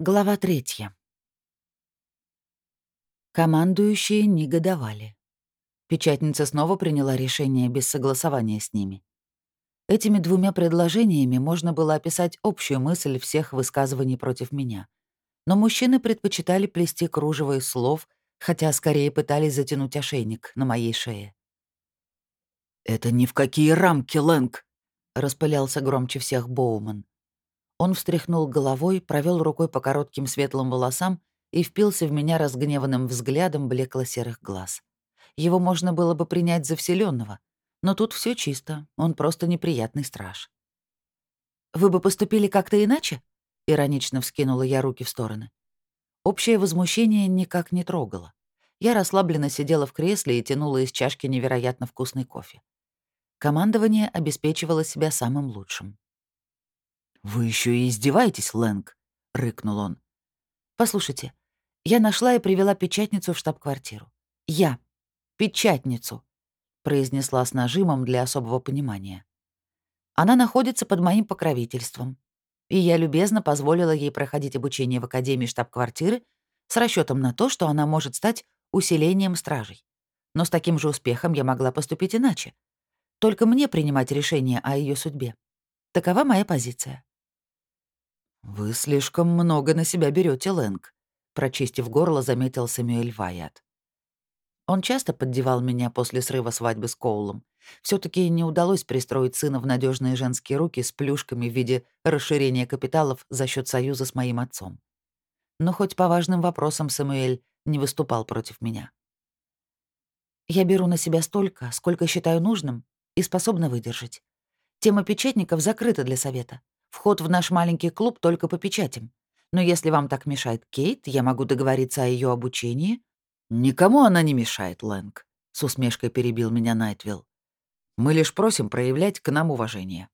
Глава третья. Командующие негодовали. Печатница снова приняла решение без согласования с ними. Этими двумя предложениями можно было описать общую мысль всех высказываний против меня. Но мужчины предпочитали плести кружево из слов, хотя скорее пытались затянуть ошейник на моей шее. «Это ни в какие рамки, Лэнг!» — распылялся громче всех Боуман. Он встряхнул головой, провел рукой по коротким светлым волосам и впился в меня разгневанным взглядом блекло-серых глаз. Его можно было бы принять за вселенного, но тут все чисто, он просто неприятный страж. «Вы бы поступили как-то иначе?» — иронично вскинула я руки в стороны. Общее возмущение никак не трогало. Я расслабленно сидела в кресле и тянула из чашки невероятно вкусный кофе. Командование обеспечивало себя самым лучшим. «Вы еще и издеваетесь, Лэнг?» — рыкнул он. «Послушайте, я нашла и привела печатницу в штаб-квартиру. Я. Печатницу», — произнесла с нажимом для особого понимания. «Она находится под моим покровительством, и я любезно позволила ей проходить обучение в Академии штаб-квартиры с расчетом на то, что она может стать усилением стражей. Но с таким же успехом я могла поступить иначе. Только мне принимать решение о ее судьбе. Такова моя позиция. «Вы слишком много на себя берете, Лэнг», — прочистив горло, заметил Сэмюэль Вайят. Он часто поддевал меня после срыва свадьбы с Коулом. все таки не удалось пристроить сына в надежные женские руки с плюшками в виде расширения капиталов за счет союза с моим отцом. Но хоть по важным вопросам Самуэль не выступал против меня. Я беру на себя столько, сколько считаю нужным и способна выдержать. Тема печатников закрыта для совета. Вход в наш маленький клуб только по печатям. Но если вам так мешает Кейт, я могу договориться о ее обучении». «Никому она не мешает, Лэнг», — с усмешкой перебил меня Найтвилл. «Мы лишь просим проявлять к нам уважение».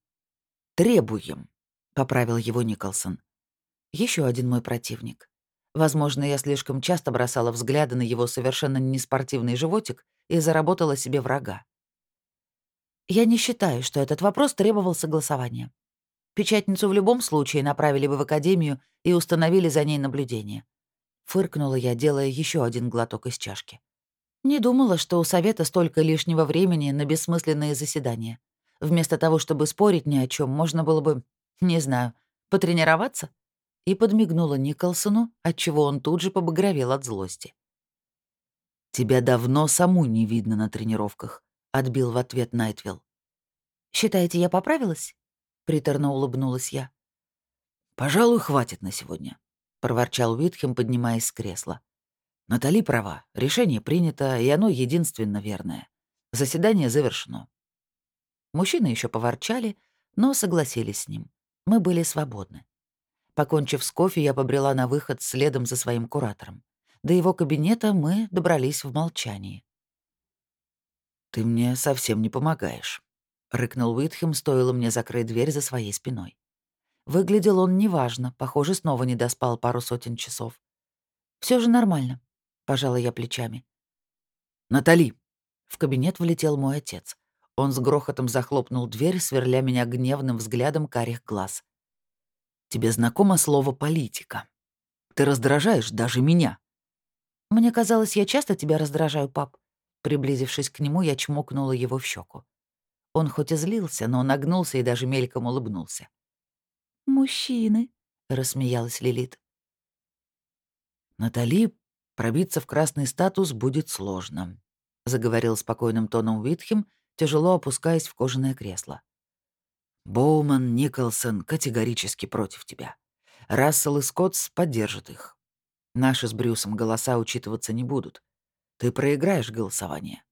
«Требуем», — поправил его Николсон. Еще один мой противник. Возможно, я слишком часто бросала взгляды на его совершенно неспортивный животик и заработала себе врага. Я не считаю, что этот вопрос требовал согласования. Печатницу в любом случае направили бы в академию и установили за ней наблюдение. Фыркнула я, делая еще один глоток из чашки. Не думала, что у совета столько лишнего времени на бессмысленные заседания. Вместо того, чтобы спорить ни о чем, можно было бы, не знаю, потренироваться? И подмигнула Николсону, отчего он тут же побагровел от злости. «Тебя давно саму не видно на тренировках», — отбил в ответ Найтвилл. «Считаете, я поправилась?» — приторно улыбнулась я. «Пожалуй, хватит на сегодня», — проворчал Уитхем, поднимаясь с кресла. «Натали права. Решение принято, и оно единственно верное. Заседание завершено». Мужчины еще поворчали, но согласились с ним. Мы были свободны. Покончив с кофе, я побрела на выход следом за своим куратором. До его кабинета мы добрались в молчании. «Ты мне совсем не помогаешь», рыкнул Уитхем, стоило мне закрыть дверь за своей спиной. Выглядел он неважно, похоже, снова не доспал пару сотен часов. Все же нормально», — пожала я плечами. «Натали!» В кабинет влетел мой отец. Он с грохотом захлопнул дверь, сверля меня гневным взглядом карих глаз. «Тебе знакомо слово «политика»? Ты раздражаешь даже меня». «Мне казалось, я часто тебя раздражаю, пап». Приблизившись к нему, я чмокнула его в щеку. Он хоть и злился, но нагнулся и даже мельком улыбнулся. «Мужчины», — рассмеялась Лилит. «Натали, пробиться в красный статус будет сложно», — заговорил спокойным тоном Уитхем, тяжело опускаясь в кожаное кресло. «Боуман, Николсон категорически против тебя. Рассел и Скоттс поддержат их. Наши с Брюсом голоса учитываться не будут. Ты проиграешь голосование.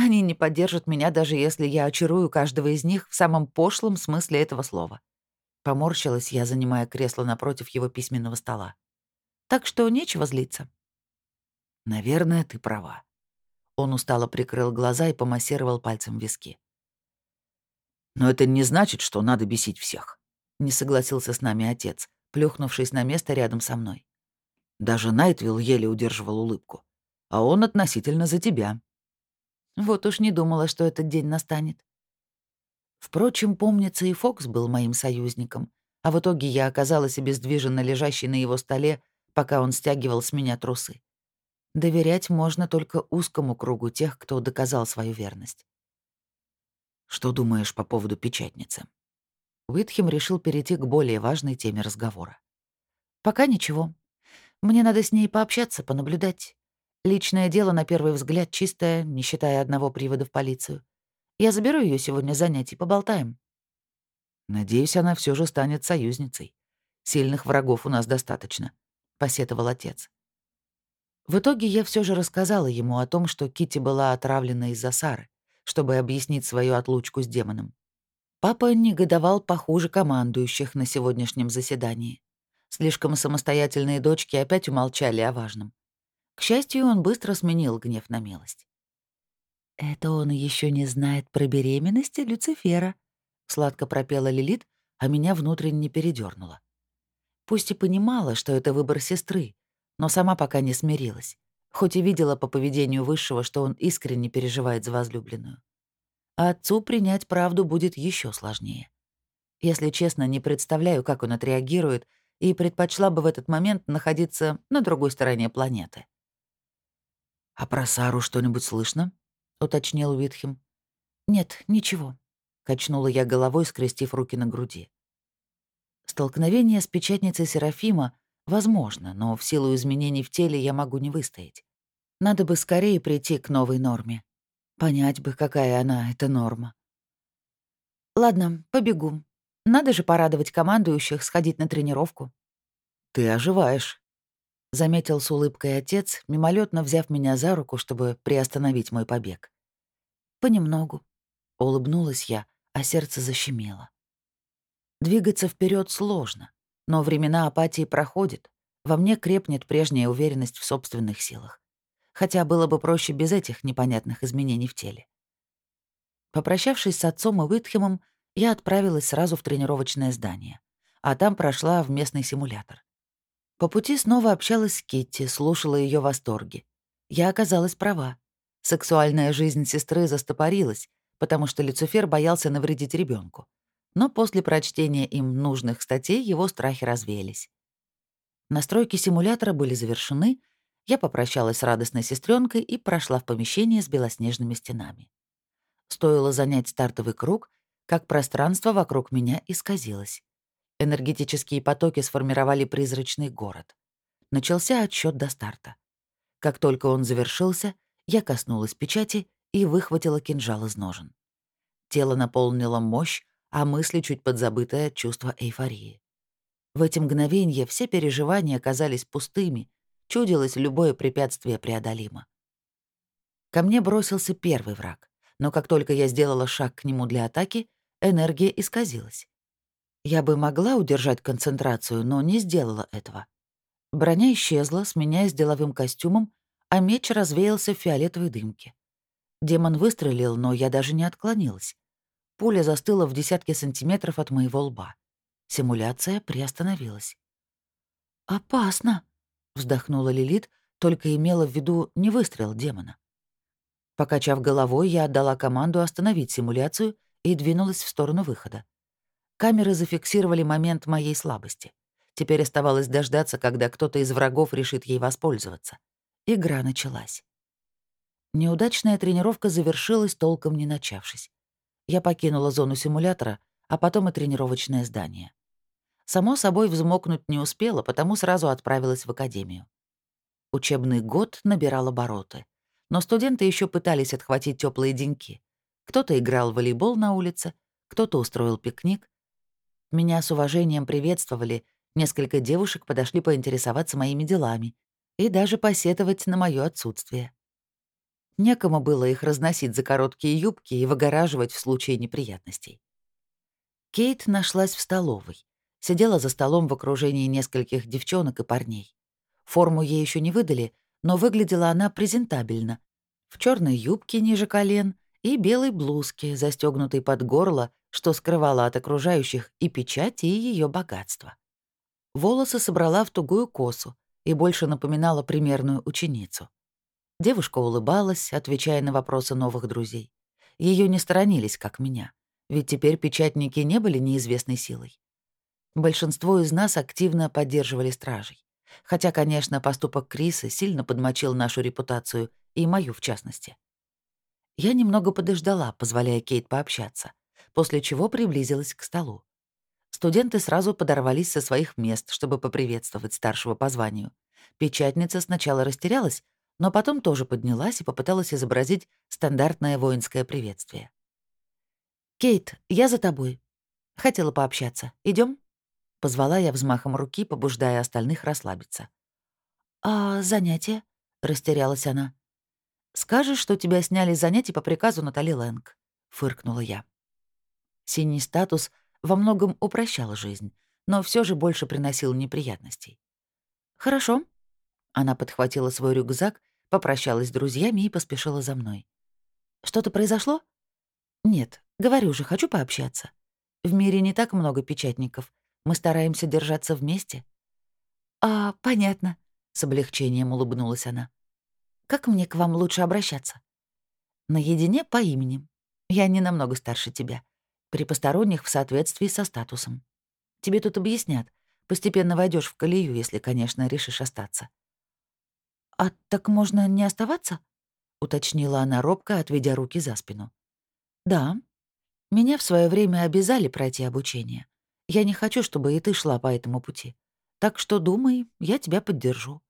Они не поддержат меня, даже если я очарую каждого из них в самом пошлом смысле этого слова. Поморщилась я, занимая кресло напротив его письменного стола. Так что нечего злиться. Наверное, ты права. Он устало прикрыл глаза и помассировал пальцем виски. Но это не значит, что надо бесить всех. Не согласился с нами отец, плюхнувшись на место рядом со мной. Даже Найтвилл еле удерживал улыбку. А он относительно за тебя. Вот уж не думала, что этот день настанет. Впрочем, помнится, и Фокс был моим союзником, а в итоге я оказалась обездвиженно лежащей на его столе, пока он стягивал с меня трусы. Доверять можно только узкому кругу тех, кто доказал свою верность. «Что думаешь по поводу печатницы?» Уитхем решил перейти к более важной теме разговора. «Пока ничего. Мне надо с ней пообщаться, понаблюдать. Личное дело, на первый взгляд, чистое, не считая одного привода в полицию. Я заберу ее сегодня занять и поболтаем». «Надеюсь, она все же станет союзницей. Сильных врагов у нас достаточно», — посетовал отец. В итоге я все же рассказала ему о том, что Кити была отравлена из-за Сары, чтобы объяснить свою отлучку с демоном. Папа негодовал похуже командующих на сегодняшнем заседании. Слишком самостоятельные дочки опять умолчали о важном. К счастью, он быстро сменил гнев на милость. «Это он еще не знает про беременность Люцифера», — сладко пропела Лилит, а меня внутренне передернула. Пусть и понимала, что это выбор сестры, но сама пока не смирилась, хоть и видела по поведению Высшего, что он искренне переживает за возлюбленную. А отцу принять правду будет еще сложнее. Если честно, не представляю, как он отреагирует, и предпочла бы в этот момент находиться на другой стороне планеты. «А про Сару что-нибудь слышно?» — уточнил Уитхем. «Нет, ничего», — качнула я головой, скрестив руки на груди. Столкновение с печатницей Серафима Возможно, но в силу изменений в теле я могу не выстоять. Надо бы скорее прийти к новой норме. Понять бы, какая она, эта норма. Ладно, побегу. Надо же порадовать командующих сходить на тренировку. Ты оживаешь, — заметил с улыбкой отец, мимолетно взяв меня за руку, чтобы приостановить мой побег. «Понемногу», — улыбнулась я, а сердце защемело. Двигаться вперед сложно. Но времена апатии проходят. Во мне крепнет прежняя уверенность в собственных силах. Хотя было бы проще без этих непонятных изменений в теле. Попрощавшись с отцом и Уитхемом, я отправилась сразу в тренировочное здание, а там прошла в местный симулятор. По пути снова общалась с Китти, слушала ее восторги. Я оказалась права. Сексуальная жизнь сестры застопорилась, потому что Люцифер боялся навредить ребенку но после прочтения им нужных статей его страхи развеялись. Настройки симулятора были завершены, я попрощалась с радостной сестренкой и прошла в помещение с белоснежными стенами. Стоило занять стартовый круг, как пространство вокруг меня исказилось. Энергетические потоки сформировали призрачный город. Начался отсчет до старта. Как только он завершился, я коснулась печати и выхватила кинжал из ножен. Тело наполнило мощь, а мысли чуть подзабытое чувство эйфории. В эти мгновения все переживания казались пустыми, чудилось любое препятствие преодолимо. Ко мне бросился первый враг, но как только я сделала шаг к нему для атаки, энергия исказилась. Я бы могла удержать концентрацию, но не сделала этого. Броня исчезла, сменяясь деловым костюмом, а меч развеялся в фиолетовой дымке. Демон выстрелил, но я даже не отклонилась. Пуля застыла в десятке сантиметров от моего лба. Симуляция приостановилась. «Опасно», — вздохнула Лилит, только имела в виду не выстрел демона. Покачав головой, я отдала команду остановить симуляцию и двинулась в сторону выхода. Камеры зафиксировали момент моей слабости. Теперь оставалось дождаться, когда кто-то из врагов решит ей воспользоваться. Игра началась. Неудачная тренировка завершилась, толком не начавшись. Я покинула зону симулятора, а потом и тренировочное здание. Само собой, взмокнуть не успела, потому сразу отправилась в академию. Учебный год набирал обороты. Но студенты еще пытались отхватить теплые деньки. Кто-то играл в волейбол на улице, кто-то устроил пикник. Меня с уважением приветствовали, несколько девушек подошли поинтересоваться моими делами и даже посетовать на мое отсутствие. Некому было их разносить за короткие юбки и выгораживать в случае неприятностей. Кейт нашлась в столовой. Сидела за столом в окружении нескольких девчонок и парней. Форму ей еще не выдали, но выглядела она презентабельно. В черной юбке ниже колен и белой блузке, застегнутой под горло, что скрывало от окружающих и печать, и ее богатство. Волосы собрала в тугую косу и больше напоминала примерную ученицу. Девушка улыбалась, отвечая на вопросы новых друзей. Ее не сторонились, как меня, ведь теперь печатники не были неизвестной силой. Большинство из нас активно поддерживали стражей. Хотя, конечно, поступок Криса сильно подмочил нашу репутацию, и мою в частности. Я немного подождала, позволяя Кейт пообщаться, после чего приблизилась к столу. Студенты сразу подорвались со своих мест, чтобы поприветствовать старшего по званию. Печатница сначала растерялась, но потом тоже поднялась и попыталась изобразить стандартное воинское приветствие. «Кейт, я за тобой. Хотела пообщаться. Идем? Позвала я взмахом руки, побуждая остальных расслабиться. «А занятия?» — растерялась она. «Скажешь, что тебя сняли с занятий по приказу Натали Лэнг», — фыркнула я. Синий статус во многом упрощал жизнь, но все же больше приносил неприятностей. «Хорошо». Она подхватила свой рюкзак, попрощалась с друзьями и поспешила за мной. «Что-то произошло?» «Нет, говорю же, хочу пообщаться. В мире не так много печатников, мы стараемся держаться вместе». «А, понятно», — с облегчением улыбнулась она. «Как мне к вам лучше обращаться?» «Наедине по имени. Я не намного старше тебя. При посторонних в соответствии со статусом. Тебе тут объяснят. Постепенно войдешь в колею, если, конечно, решишь остаться». «А так можно не оставаться?» — уточнила она робко, отведя руки за спину. «Да. Меня в свое время обязали пройти обучение. Я не хочу, чтобы и ты шла по этому пути. Так что думай, я тебя поддержу».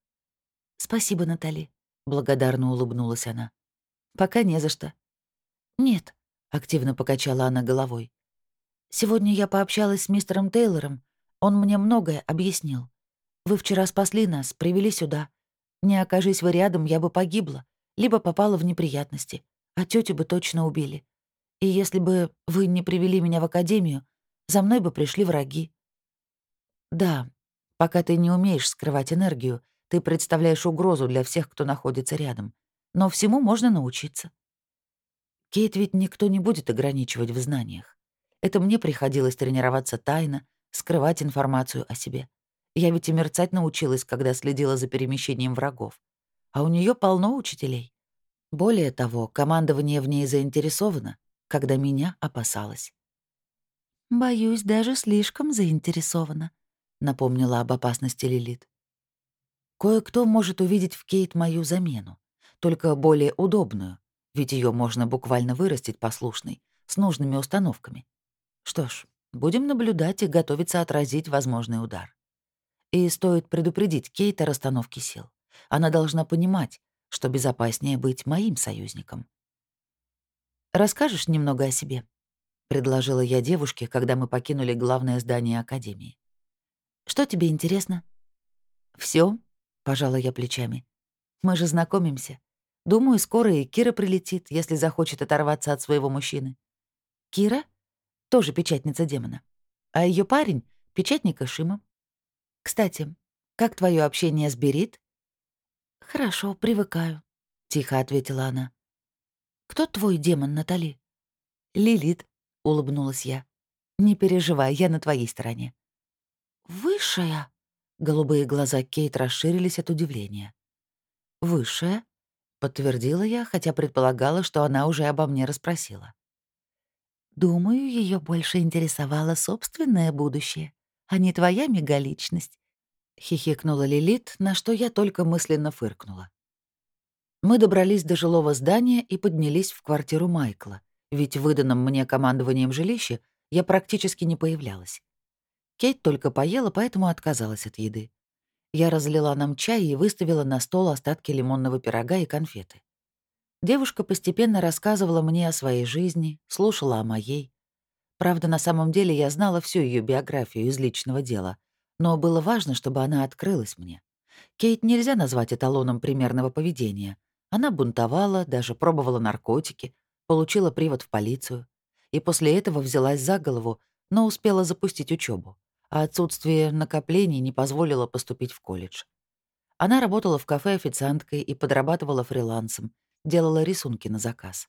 «Спасибо, Натали», — благодарно улыбнулась она. «Пока не за что». «Нет», — активно покачала она головой. «Сегодня я пообщалась с мистером Тейлором. Он мне многое объяснил. Вы вчера спасли нас, привели сюда. Не окажись вы рядом, я бы погибла, либо попала в неприятности, а тетю бы точно убили. И если бы вы не привели меня в академию, за мной бы пришли враги. Да, пока ты не умеешь скрывать энергию, ты представляешь угрозу для всех, кто находится рядом. Но всему можно научиться. Кейт ведь никто не будет ограничивать в знаниях. Это мне приходилось тренироваться тайно, скрывать информацию о себе. Я ведь и мерцать научилась, когда следила за перемещением врагов. А у нее полно учителей. Более того, командование в ней заинтересовано, когда меня опасалось. «Боюсь, даже слишком заинтересована», — напомнила об опасности Лилит. «Кое-кто может увидеть в Кейт мою замену, только более удобную, ведь ее можно буквально вырастить послушной, с нужными установками. Что ж, будем наблюдать и готовиться отразить возможный удар. И стоит предупредить Кейт о расстановке сил. Она должна понимать, что безопаснее быть моим союзником. «Расскажешь немного о себе?» — предложила я девушке, когда мы покинули главное здание Академии. «Что тебе интересно?» Все, пожала я плечами. «Мы же знакомимся. Думаю, скоро и Кира прилетит, если захочет оторваться от своего мужчины». «Кира?» Тоже печатница демона. А ее парень — печатник Ишима. «Кстати, как твое общение с Берит?» «Хорошо, привыкаю», — тихо ответила она. «Кто твой демон, Натали?» «Лилит», — улыбнулась я. «Не переживай, я на твоей стороне». «Высшая?» — голубые глаза Кейт расширились от удивления. «Высшая?» — подтвердила я, хотя предполагала, что она уже обо мне расспросила. «Думаю, ее больше интересовало собственное будущее, а не твоя мегаличность», — хихикнула Лилит, на что я только мысленно фыркнула. Мы добрались до жилого здания и поднялись в квартиру Майкла, ведь выданном мне командованием жилище я практически не появлялась. Кейт только поела, поэтому отказалась от еды. Я разлила нам чай и выставила на стол остатки лимонного пирога и конфеты. Девушка постепенно рассказывала мне о своей жизни, слушала о моей. Правда, на самом деле я знала всю ее биографию из личного дела, но было важно, чтобы она открылась мне. Кейт нельзя назвать эталоном примерного поведения. Она бунтовала, даже пробовала наркотики, получила привод в полицию и после этого взялась за голову, но успела запустить учебу, а отсутствие накоплений не позволило поступить в колледж. Она работала в кафе официанткой и подрабатывала фрилансом, делала рисунки на заказ.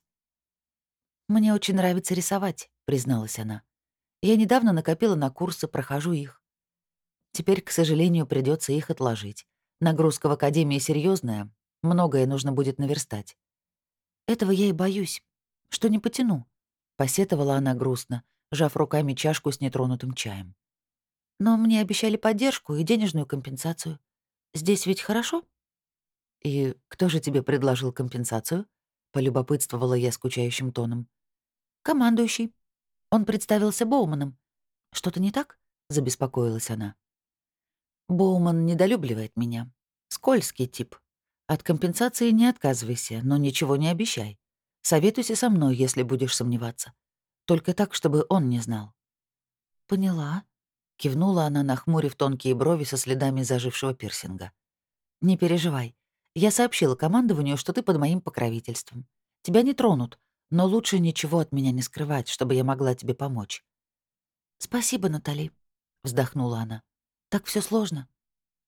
«Мне очень нравится рисовать», — призналась она. «Я недавно накопила на курсы, прохожу их. Теперь, к сожалению, придется их отложить. Нагрузка в академии серьезная, многое нужно будет наверстать. Этого я и боюсь что не потяну», — посетовала она грустно, сжав руками чашку с нетронутым чаем. Но мне обещали поддержку и денежную компенсацию. Здесь ведь хорошо?» «И кто же тебе предложил компенсацию?» — полюбопытствовала я скучающим тоном. «Командующий. Он представился Боуманом. Что-то не так?» — забеспокоилась она. «Боуман недолюбливает меня. Скользкий тип. От компенсации не отказывайся, но ничего не обещай. Советуйся со мной, если будешь сомневаться. Только так, чтобы он не знал». «Поняла», — кивнула она, нахмурив тонкие брови со следами зажившего пирсинга. «Не переживай. Я сообщила командованию, что ты под моим покровительством. Тебя не тронут, но лучше ничего от меня не скрывать, чтобы я могла тебе помочь». «Спасибо, Натали», — вздохнула она. «Так все сложно».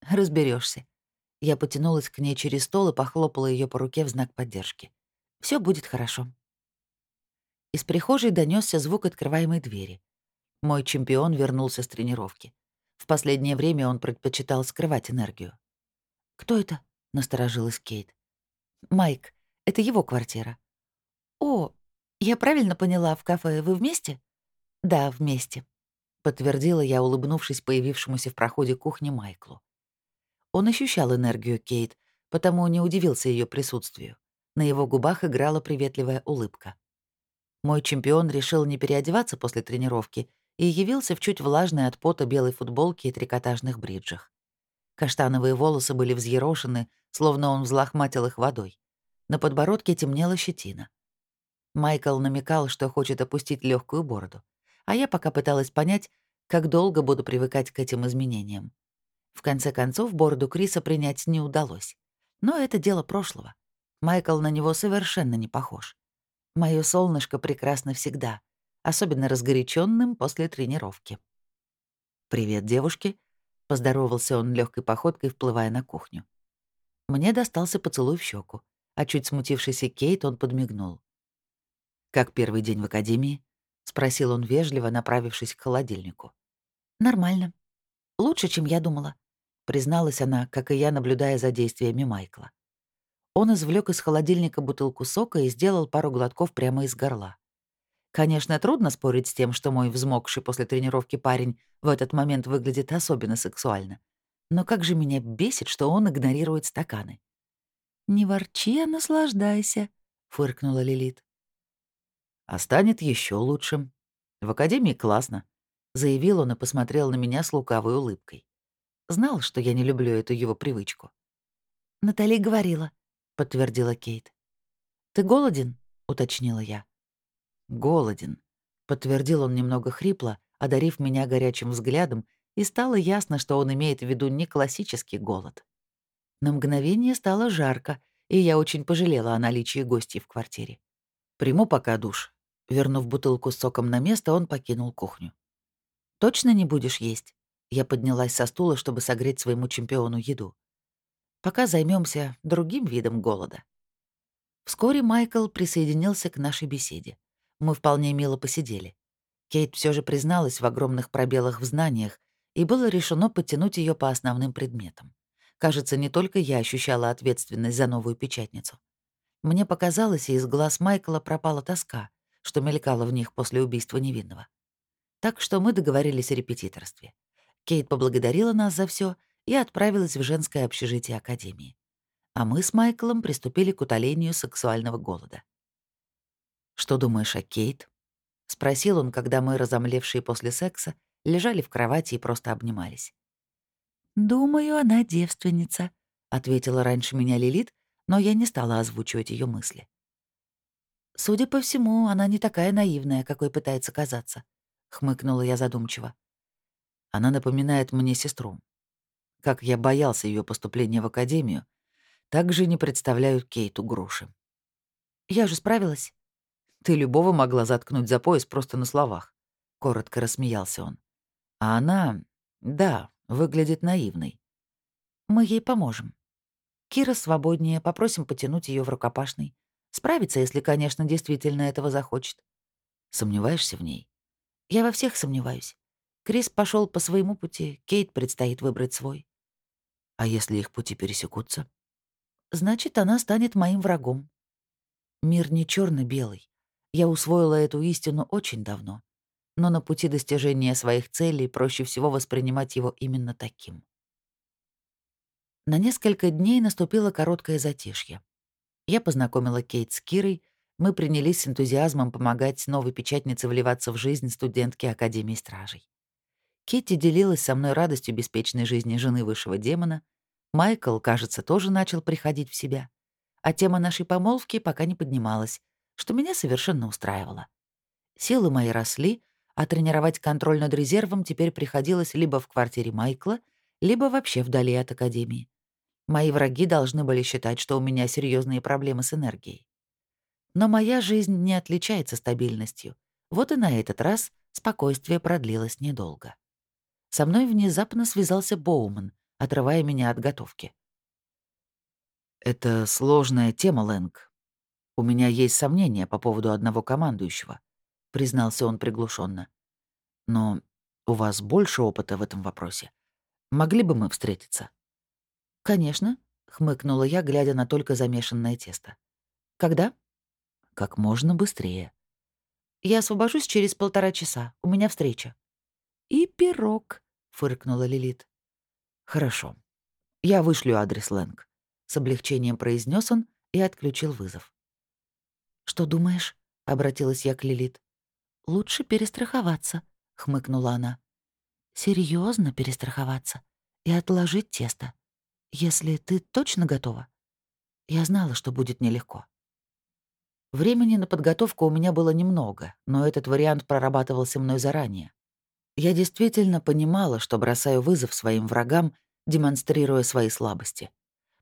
Разберешься. Я потянулась к ней через стол и похлопала ее по руке в знак поддержки. Все будет хорошо». Из прихожей донесся звук открываемой двери. Мой чемпион вернулся с тренировки. В последнее время он предпочитал скрывать энергию. «Кто это?» — насторожилась Кейт. «Майк. Это его квартира». «О, я правильно поняла, в кафе вы вместе?» «Да, вместе», — подтвердила я, улыбнувшись появившемуся в проходе кухни Майклу. Он ощущал энергию Кейт, потому не удивился ее присутствию. На его губах играла приветливая улыбка. Мой чемпион решил не переодеваться после тренировки и явился в чуть влажной от пота белой футболке и трикотажных бриджах. Каштановые волосы были взъерошены, словно он взлохматил их водой. На подбородке темнела щетина. Майкл намекал, что хочет опустить легкую бороду, а я пока пыталась понять, как долго буду привыкать к этим изменениям. В конце концов, бороду Криса принять не удалось. Но это дело прошлого. Майкл на него совершенно не похож. Моё солнышко прекрасно всегда, особенно разгоряченным после тренировки. «Привет, девушки», — поздоровался он легкой походкой, вплывая на кухню. Мне достался поцелуй в щеку, а чуть смутившийся Кейт он подмигнул. «Как первый день в академии?» — спросил он вежливо, направившись к холодильнику. «Нормально. Лучше, чем я думала», — призналась она, как и я, наблюдая за действиями Майкла. Он извлек из холодильника бутылку сока и сделал пару глотков прямо из горла. Конечно, трудно спорить с тем, что мой взмокший после тренировки парень в этот момент выглядит особенно сексуально. Но как же меня бесит, что он игнорирует стаканы. «Не ворчи, а наслаждайся», — фыркнула Лилит. «А станет еще лучшим. В академии классно», — заявил он и посмотрел на меня с лукавой улыбкой. Знал, что я не люблю эту его привычку. «Натали говорила», — подтвердила Кейт. «Ты голоден?» — уточнила я. «Голоден», — подтвердил он немного хрипло, одарив меня горячим взглядом, и стало ясно, что он имеет в виду не классический голод. На мгновение стало жарко, и я очень пожалела о наличии гостей в квартире. «Приму пока душ». Вернув бутылку с соком на место, он покинул кухню. «Точно не будешь есть?» Я поднялась со стула, чтобы согреть своему чемпиону еду. Пока займемся другим видом голода. Вскоре Майкл присоединился к нашей беседе. Мы вполне мило посидели. Кейт все же призналась в огромных пробелах в знаниях, и было решено подтянуть ее по основным предметам. Кажется, не только я ощущала ответственность за новую печатницу. Мне показалось, и из глаз Майкла пропала тоска, что мелькала в них после убийства невинного. Так что мы договорились о репетиторстве. Кейт поблагодарила нас за все и отправилась в женское общежитие Академии. А мы с Майклом приступили к утолению сексуального голода. «Что думаешь о Кейт?» — спросил он, когда мы, разомлевшие после секса, лежали в кровати и просто обнимались. «Думаю, она девственница», — ответила раньше меня Лилит, но я не стала озвучивать ее мысли. «Судя по всему, она не такая наивная, какой пытается казаться», — хмыкнула я задумчиво. Она напоминает мне сестру. Как я боялся ее поступления в академию, так же не представляю Кейту груши. «Я же справилась». «Ты любого могла заткнуть за пояс просто на словах», — коротко рассмеялся он. «А она, да, выглядит наивной. Мы ей поможем. Кира свободнее, попросим потянуть ее в рукопашный. Справится, если, конечно, действительно этого захочет. Сомневаешься в ней? Я во всех сомневаюсь. Крис пошел по своему пути, Кейт предстоит выбрать свой. А если их пути пересекутся? Значит, она станет моим врагом. Мир не черно белый Я усвоила эту истину очень давно. но на пути достижения своих целей проще всего воспринимать его именно таким. На несколько дней наступило короткое затишье. Я познакомила Кейт с Кирой, мы принялись с энтузиазмом помогать новой печатнице вливаться в жизнь студентки Академии Стражей. Китти делилась со мной радостью беспечной жизни жены высшего демона. Майкл, кажется, тоже начал приходить в себя. А тема нашей помолвки пока не поднималась, что меня совершенно устраивало. Силы мои росли, а тренировать контроль над резервом теперь приходилось либо в квартире Майкла, либо вообще вдали от Академии. Мои враги должны были считать, что у меня серьезные проблемы с энергией. Но моя жизнь не отличается стабильностью. Вот и на этот раз спокойствие продлилось недолго. Со мной внезапно связался Боуман, отрывая меня от готовки. «Это сложная тема, Лэнг. У меня есть сомнения по поводу одного командующего», — признался он приглушенно. «Но у вас больше опыта в этом вопросе. Могли бы мы встретиться?» «Конечно», — хмыкнула я, глядя на только замешанное тесто. «Когда?» «Как можно быстрее». «Я освобожусь через полтора часа. У меня встреча». «И пирог», — фыркнула Лилит. «Хорошо. Я вышлю адрес Лэнг», — с облегчением произнес он и отключил вызов. «Что думаешь?» — обратилась я к Лилит. «Лучше перестраховаться», — хмыкнула она. Серьезно перестраховаться и отложить тесто. Если ты точно готова? Я знала, что будет нелегко. Времени на подготовку у меня было немного, но этот вариант прорабатывался мной заранее. Я действительно понимала, что бросаю вызов своим врагам, демонстрируя свои слабости.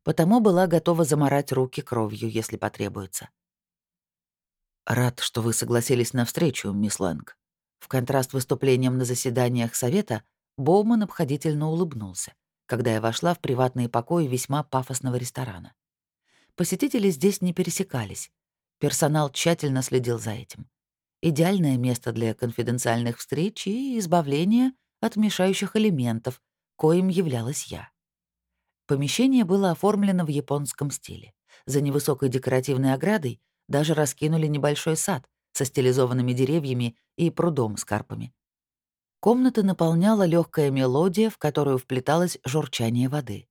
Потому была готова заморать руки кровью, если потребуется. «Рад, что вы согласились на встречу, мисс Лэнг». В контраст выступлениям на заседаниях Совета, Боуман обходительно улыбнулся когда я вошла в приватные покои весьма пафосного ресторана. Посетители здесь не пересекались. Персонал тщательно следил за этим. Идеальное место для конфиденциальных встреч и избавления от мешающих элементов, коим являлась я. Помещение было оформлено в японском стиле. За невысокой декоративной оградой даже раскинули небольшой сад со стилизованными деревьями и прудом с карпами. Комната наполняла легкая мелодия, в которую вплеталось журчание воды.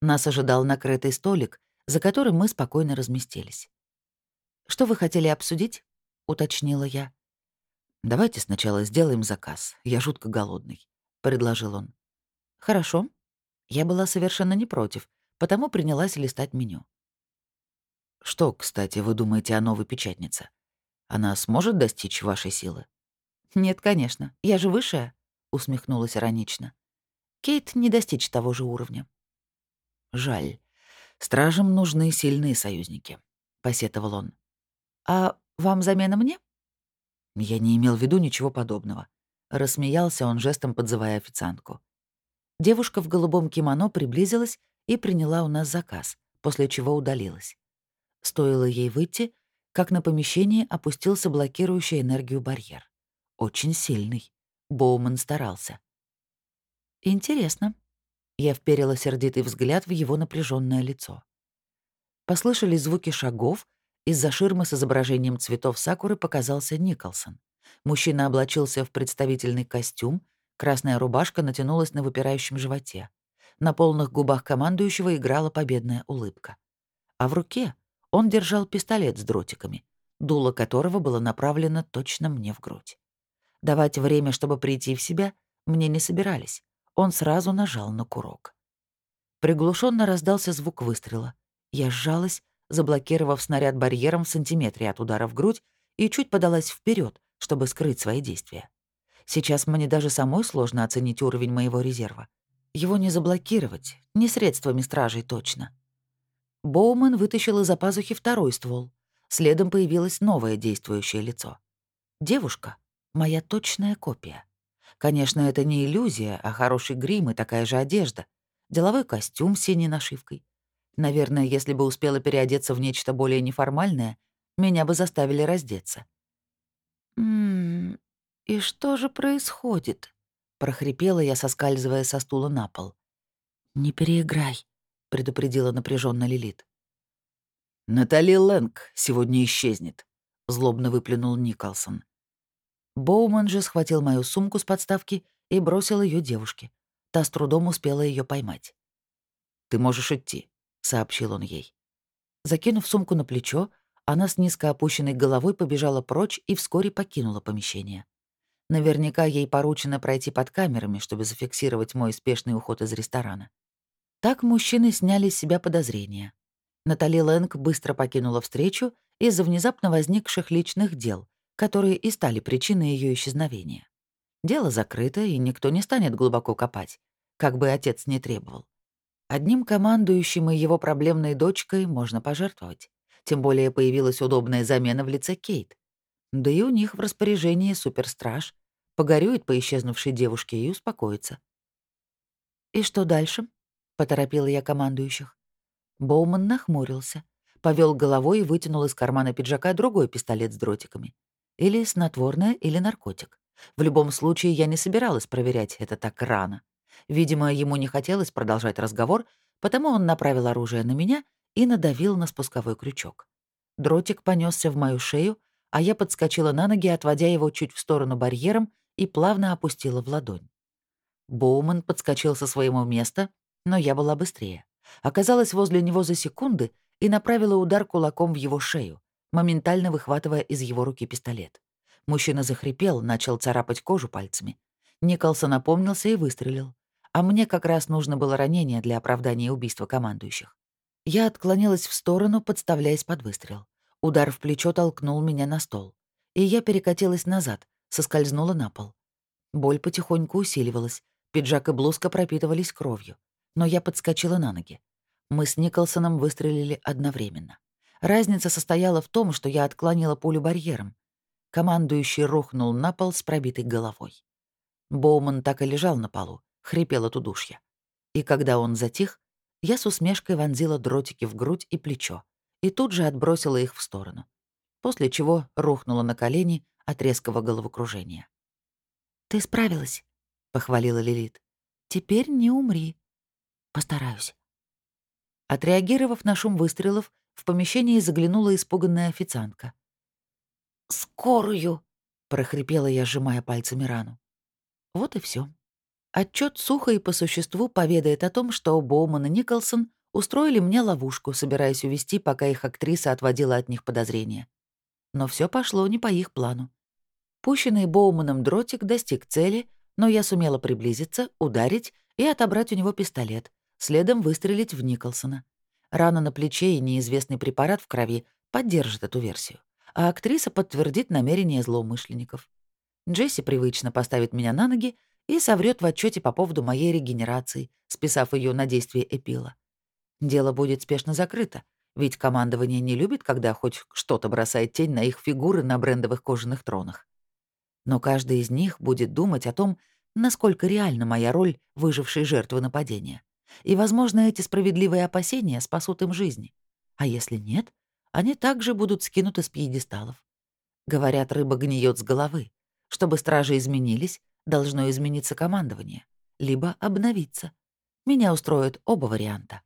Нас ожидал накрытый столик, за которым мы спокойно разместились. «Что вы хотели обсудить?» — уточнила я. «Давайте сначала сделаем заказ. Я жутко голодный», — предложил он. «Хорошо». Я была совершенно не против, потому принялась листать меню. «Что, кстати, вы думаете о новой печатнице? Она сможет достичь вашей силы?» «Нет, конечно. Я же высшая», — усмехнулась иронично. «Кейт не достичь того же уровня». «Жаль. Стражам нужны сильные союзники», — посетовал он. «А вам замена мне?» Я не имел в виду ничего подобного. Рассмеялся он жестом, подзывая официантку. Девушка в голубом кимоно приблизилась и приняла у нас заказ, после чего удалилась. Стоило ей выйти, как на помещение опустился блокирующий энергию барьер. Очень сильный. Боуман старался. «Интересно». Я вперила сердитый взгляд в его напряженное лицо. Послышались звуки шагов, из-за ширмы с изображением цветов сакуры показался Николсон. Мужчина облачился в представительный костюм, красная рубашка натянулась на выпирающем животе. На полных губах командующего играла победная улыбка. А в руке он держал пистолет с дротиками, дуло которого было направлено точно мне в грудь. Давать время, чтобы прийти в себя, мне не собирались. Он сразу нажал на курок. Приглушенно раздался звук выстрела. Я сжалась, заблокировав снаряд барьером в сантиметре от удара в грудь и чуть подалась вперед, чтобы скрыть свои действия. Сейчас мне даже самой сложно оценить уровень моего резерва. Его не заблокировать, не средствами стражей точно. Боуман вытащил из-за пазухи второй ствол. Следом появилось новое действующее лицо. Девушка, Моя точная копия. Конечно, это не иллюзия, а хороший грим и такая же одежда. Деловой костюм с синей нашивкой. Наверное, если бы успела переодеться в нечто более неформальное, меня бы заставили раздеться. «Ммм, и что же происходит?» — прохрипела я, соскальзывая со стула на пол. «Не переиграй», — предупредила напряженно Лилит. «Натали Лэнг сегодня исчезнет», — злобно выплюнул Николсон. Боуман же схватил мою сумку с подставки и бросил ее девушке. Та с трудом успела ее поймать. «Ты можешь идти», — сообщил он ей. Закинув сумку на плечо, она с низко опущенной головой побежала прочь и вскоре покинула помещение. Наверняка ей поручено пройти под камерами, чтобы зафиксировать мой спешный уход из ресторана. Так мужчины сняли с себя подозрения. Натали Лэнг быстро покинула встречу из-за внезапно возникших личных дел, которые и стали причиной ее исчезновения. Дело закрыто, и никто не станет глубоко копать, как бы отец не требовал. Одним командующим и его проблемной дочкой можно пожертвовать. Тем более появилась удобная замена в лице Кейт. Да и у них в распоряжении суперстраж. Погорюет по исчезнувшей девушке и успокоится. «И что дальше?» — поторопила я командующих. Боуман нахмурился, повел головой и вытянул из кармана пиджака другой пистолет с дротиками. Или снотворное, или наркотик. В любом случае, я не собиралась проверять это так рано. Видимо, ему не хотелось продолжать разговор, потому он направил оружие на меня и надавил на спусковой крючок. Дротик понесся в мою шею, а я подскочила на ноги, отводя его чуть в сторону барьером и плавно опустила в ладонь. Боуман подскочил со своего места, но я была быстрее. Оказалась возле него за секунды и направила удар кулаком в его шею, моментально выхватывая из его руки пистолет. Мужчина захрипел, начал царапать кожу пальцами. Николсон напомнился и выстрелил. А мне как раз нужно было ранение для оправдания убийства командующих. Я отклонилась в сторону, подставляясь под выстрел. Удар в плечо толкнул меня на стол. И я перекатилась назад, соскользнула на пол. Боль потихоньку усиливалась, пиджак и блузка пропитывались кровью. Но я подскочила на ноги. Мы с Николсоном выстрелили одновременно. Разница состояла в том, что я отклонила пулю барьером. Командующий рухнул на пол с пробитой головой. Боуман так и лежал на полу, хрипел от удушья. И когда он затих, я с усмешкой вонзила дротики в грудь и плечо и тут же отбросила их в сторону, после чего рухнула на колени от резкого головокружения. «Ты справилась», — похвалила Лилит. «Теперь не умри. Постараюсь». Отреагировав на шум выстрелов, в помещении заглянула испуганная официантка. «Скорую!» — прохрипела я, сжимая пальцами рану. Вот и все. Отчет сухо и по существу поведает о том, что Боуман и Николсон устроили мне ловушку, собираясь увести, пока их актриса отводила от них подозрения. Но все пошло не по их плану. Пущенный Боуманом дротик достиг цели, но я сумела приблизиться, ударить и отобрать у него пистолет, следом выстрелить в Николсона. Рана на плече и неизвестный препарат в крови поддержат эту версию, а актриса подтвердит намерения злоумышленников. Джесси привычно поставит меня на ноги и соврет в отчете по поводу моей регенерации, списав ее на действие эпила. Дело будет спешно закрыто, ведь командование не любит, когда хоть что-то бросает тень на их фигуры на брендовых кожаных тронах. Но каждый из них будет думать о том, насколько реальна моя роль выжившей жертвы нападения. И, возможно, эти справедливые опасения спасут им жизни. А если нет, они также будут скинуты с пьедесталов. Говорят, рыба гниет с головы. Чтобы стражи изменились, должно измениться командование, либо обновиться. Меня устроят оба варианта.